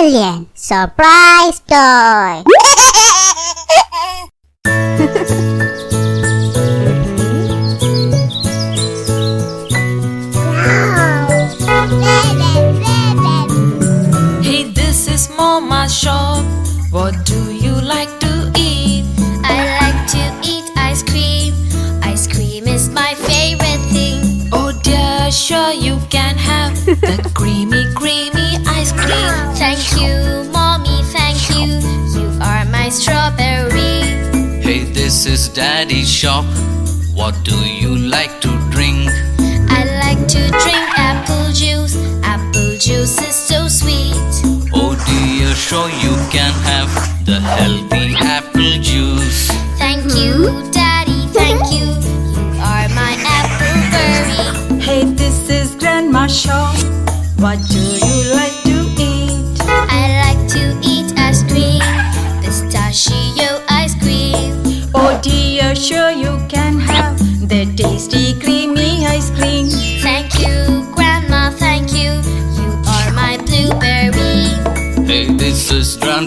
million surprise toy. Hey, this is Mama's shop. What do you like to eat? I like to eat ice cream. Ice cream is my favorite thing. Oh dear, sure you can have that creamy, creamy is Daddy's shop. What do you like to drink? I like to drink apple juice. Apple juice is so sweet. Oh dear, sure you can have the healthy apple juice. Thank you, daddy, thank you. You are my apple berry. Hey, this is Grandma's shop. What do you like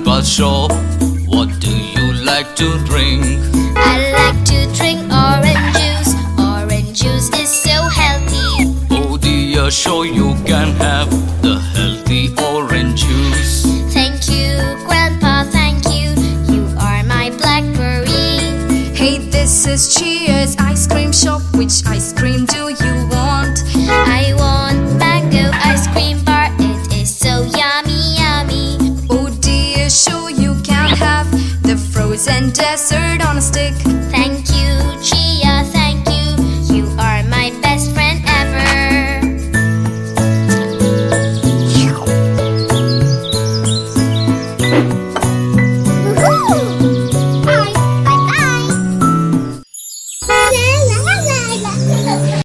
is sure. What do you like to drink? I like to drink orange juice. Orange juice is so healthy. Oh dear, sure you can have the healthy orange juice. Thank you, Grandpa, thank you. You are my blackberry. Hey, this is Cheers ice cream shop. Which ice cream do you desert on a stick. Thank